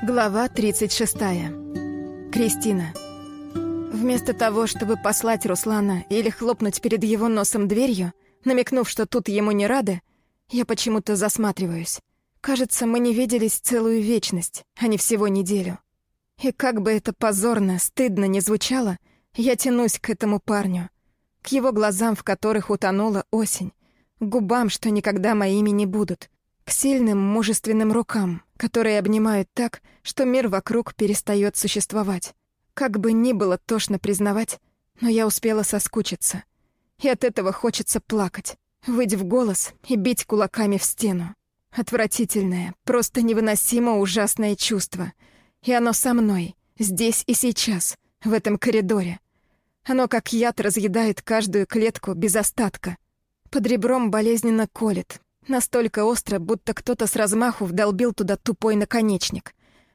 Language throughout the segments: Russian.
Глава 36. Кристина. Вместо того, чтобы послать Руслана или хлопнуть перед его носом дверью, намекнув, что тут ему не рады, я почему-то засматриваюсь. Кажется, мы не виделись целую вечность, а не всего неделю. И как бы это позорно, стыдно не звучало, я тянусь к этому парню, к его глазам, в которых утонула осень, к губам, что никогда моими не будут, к сильным, мужественным рукам, которые обнимают так, что мир вокруг перестает существовать. Как бы ни было тошно признавать, но я успела соскучиться. И от этого хочется плакать, выть в голос и бить кулаками в стену. Отвратительное, просто невыносимо ужасное чувство. И оно со мной, здесь и сейчас, в этом коридоре. Оно как яд разъедает каждую клетку без остатка. Под ребром болезненно колет, Настолько остро, будто кто-то с размаху вдолбил туда тупой наконечник.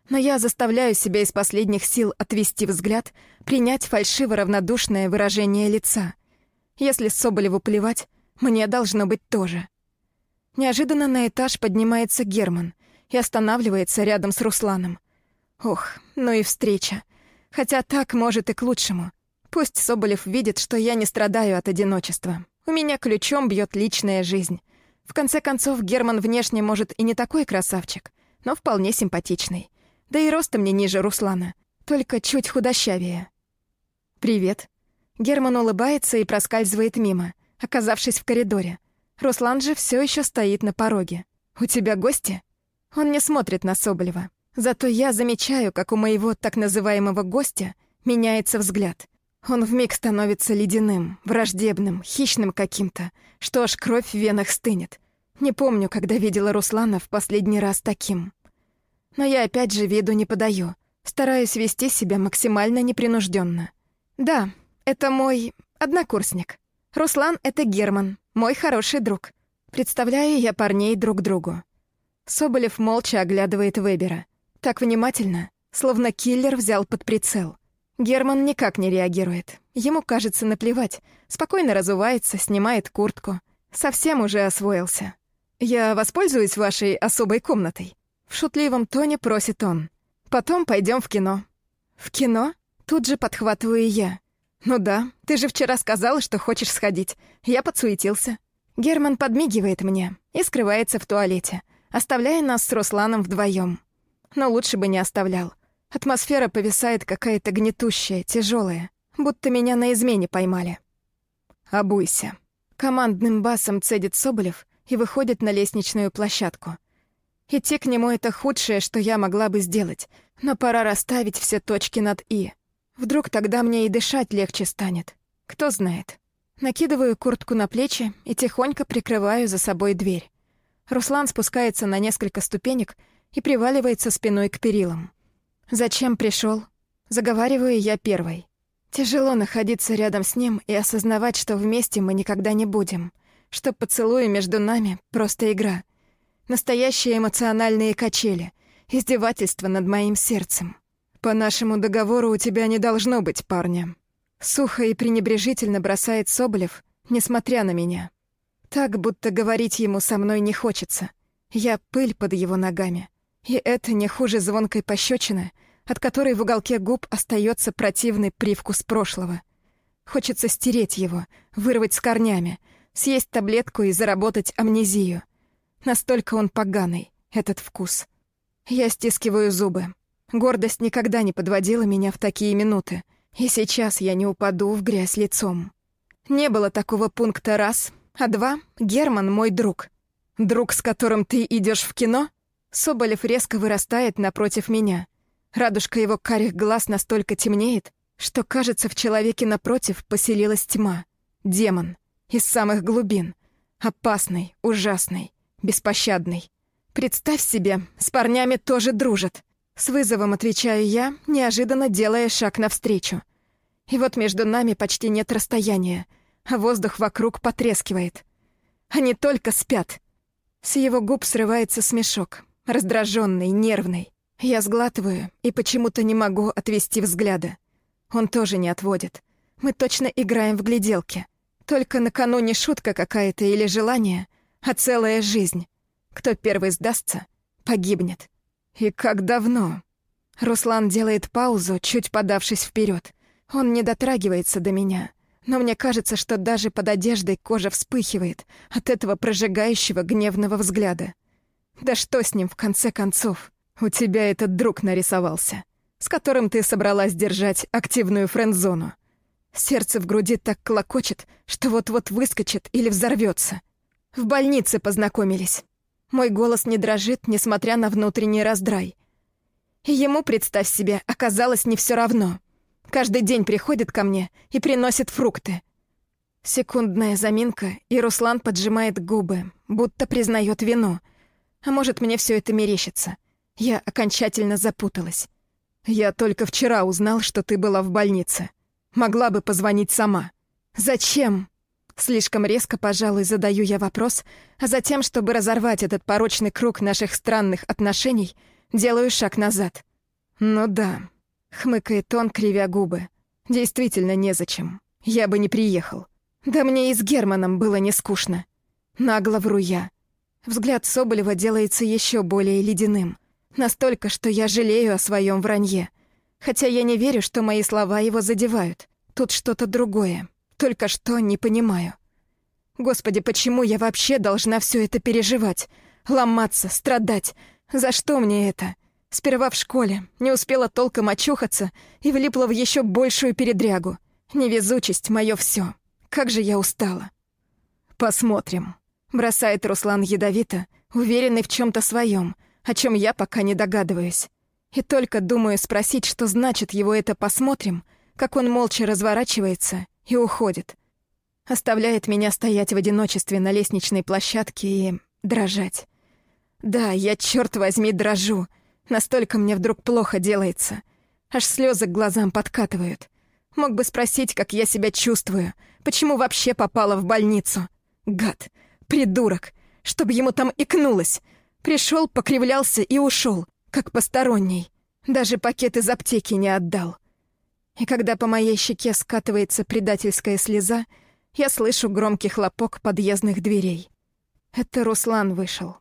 Но я заставляю себя из последних сил отвести взгляд, принять фальшиво-равнодушное выражение лица. Если Соболеву плевать, мне должно быть тоже. Неожиданно на этаж поднимается Герман и останавливается рядом с Русланом. Ох, ну и встреча. Хотя так, может, и к лучшему. Пусть Соболев видит, что я не страдаю от одиночества. У меня ключом бьет личная жизнь. В конце концов, Герман внешне, может, и не такой красавчик, но вполне симпатичный. Да и ростом не ниже Руслана, только чуть худощавее. «Привет». Герман улыбается и проскальзывает мимо, оказавшись в коридоре. Руслан же все еще стоит на пороге. «У тебя гости?» Он не смотрит на Соболева. Зато я замечаю, как у моего так называемого гостя меняется взгляд. Он вмиг становится ледяным, враждебным, хищным каким-то, что аж кровь в венах стынет. Не помню, когда видела Руслана в последний раз таким. Но я опять же виду не подаю, стараюсь вести себя максимально непринужденно. Да, это мой однокурсник. Руслан — это Герман, мой хороший друг. Представляю я парней друг другу. Соболев молча оглядывает Вебера. Так внимательно, словно киллер взял под прицел — Герман никак не реагирует. Ему кажется наплевать. Спокойно разувается, снимает куртку. Совсем уже освоился. «Я воспользуюсь вашей особой комнатой?» В шутливом тоне просит он. «Потом пойдем в кино». «В кино?» Тут же подхватываю я. «Ну да, ты же вчера сказала, что хочешь сходить. Я подсуетился». Герман подмигивает мне и скрывается в туалете, оставляя нас с Русланом вдвоем. Но лучше бы не оставлял. Атмосфера повисает какая-то гнетущая, тяжелая, будто меня на измене поймали. «Обуйся». Командным басом цедит Соболев и выходит на лестничную площадку. Идти к нему — это худшее, что я могла бы сделать, но пора расставить все точки над «и». Вдруг тогда мне и дышать легче станет. Кто знает. Накидываю куртку на плечи и тихонько прикрываю за собой дверь. Руслан спускается на несколько ступенек и приваливается спиной к перилам. «Зачем пришел? Заговариваю я первой. Тяжело находиться рядом с ним и осознавать, что вместе мы никогда не будем, что поцелуи между нами — просто игра. Настоящие эмоциональные качели, издевательство над моим сердцем. По нашему договору у тебя не должно быть парня. Сухо и пренебрежительно бросает Соболев, несмотря на меня. Так, будто говорить ему со мной не хочется. Я пыль под его ногами. И это не хуже звонкой пощечины, от которой в уголке губ остается противный привкус прошлого. Хочется стереть его, вырвать с корнями, съесть таблетку и заработать амнезию. Настолько он поганый, этот вкус. Я стискиваю зубы. Гордость никогда не подводила меня в такие минуты, и сейчас я не упаду в грязь лицом. Не было такого пункта раз, а два — Герман мой друг. Друг, с которым ты идешь в кино — Соболев резко вырастает напротив меня. Радужка его карих глаз настолько темнеет, что, кажется, в человеке напротив поселилась тьма. Демон. Из самых глубин. Опасный, ужасный, беспощадный. Представь себе, с парнями тоже дружат. С вызовом отвечаю я, неожиданно делая шаг навстречу. И вот между нами почти нет расстояния, а воздух вокруг потрескивает. Они только спят. С его губ срывается смешок, раздраженный, нервный. Я сглатываю и почему-то не могу отвести взгляда. Он тоже не отводит. Мы точно играем в гляделки. Только накануне шутка какая-то или желание, а целая жизнь. Кто первый сдастся, погибнет. И как давно? Руслан делает паузу, чуть подавшись вперед. Он не дотрагивается до меня, но мне кажется, что даже под одеждой кожа вспыхивает от этого прожигающего гневного взгляда. Да что с ним в конце концов? У тебя этот друг нарисовался, с которым ты собралась держать активную френд-зону. Сердце в груди так клокочет, что вот-вот выскочит или взорвется. В больнице познакомились. Мой голос не дрожит, несмотря на внутренний раздрай. И ему, представь себе, оказалось не все равно. Каждый день приходит ко мне и приносит фрукты. Секундная заминка, и Руслан поджимает губы, будто признает вину. А может, мне все это мерещится. Я окончательно запуталась. Я только вчера узнал, что ты была в больнице. Могла бы позвонить сама. Зачем? Слишком резко, пожалуй, задаю я вопрос, а затем, чтобы разорвать этот порочный круг наших странных отношений, делаю шаг назад. Ну да, хмыкает он, кривя губы. Действительно незачем. Я бы не приехал. Да мне и с Германом было не скучно. Нагло вру я. Взгляд Соболева делается еще более ледяным. Настолько, что я жалею о своем вранье — Хотя я не верю, что мои слова его задевают. Тут что-то другое. Только что не понимаю. Господи, почему я вообще должна все это переживать? Ломаться, страдать? За что мне это? Сперва в школе, не успела толком очухаться и влипла в еще большую передрягу. Невезучесть — мое все. Как же я устала. Посмотрим. Бросает Руслан ядовито, уверенный в чем то своем, о чем я пока не догадываюсь. И только думаю спросить, что значит его это «посмотрим», как он молча разворачивается и уходит. Оставляет меня стоять в одиночестве на лестничной площадке и дрожать. Да, я, черт возьми, дрожу. Настолько мне вдруг плохо делается. Аж слезы к глазам подкатывают. Мог бы спросить, как я себя чувствую, почему вообще попала в больницу. Гад, придурок, чтобы ему там икнулось. Пришел, покривлялся и ушел как посторонний. Даже пакет из аптеки не отдал. И когда по моей щеке скатывается предательская слеза, я слышу громкий хлопок подъездных дверей. Это Руслан вышел.